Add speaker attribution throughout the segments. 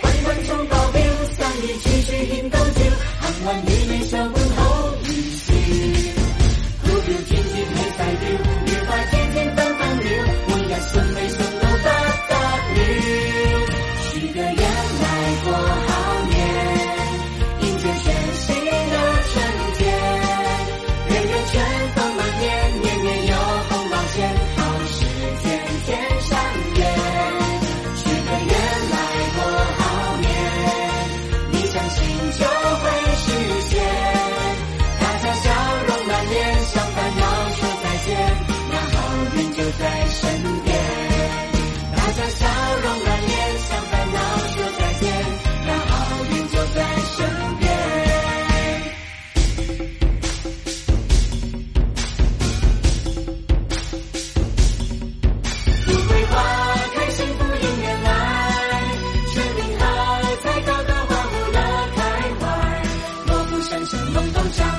Speaker 1: 关关中保镖，生意处处显高，招幸运与你相伴。咚咚锵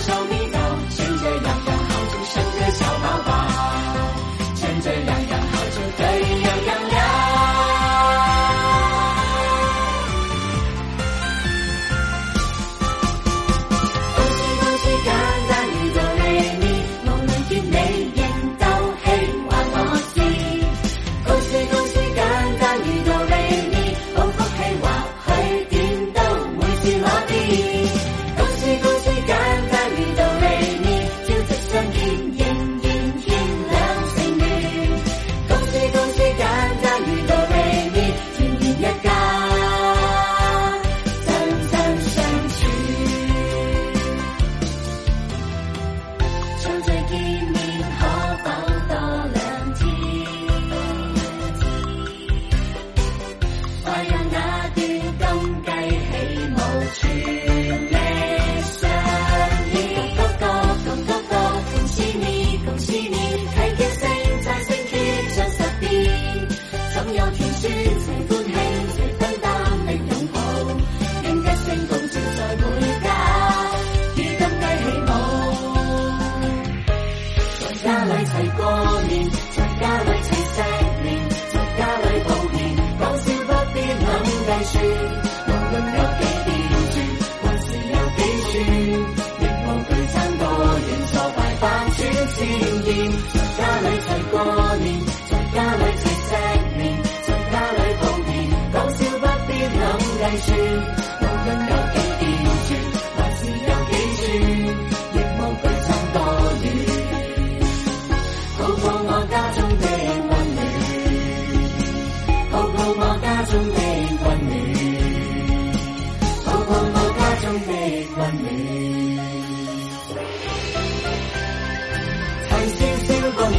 Speaker 1: show me. Thank you.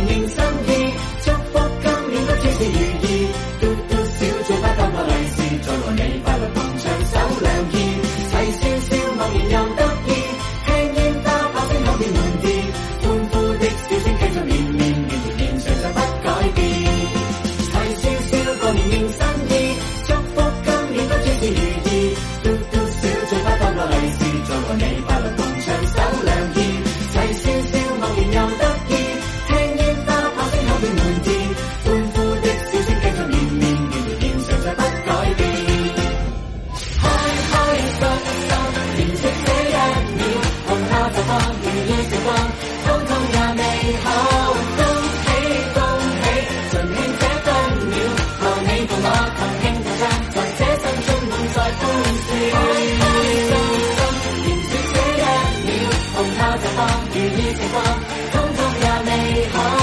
Speaker 1: bình 在放，雨里在放，通通也美好。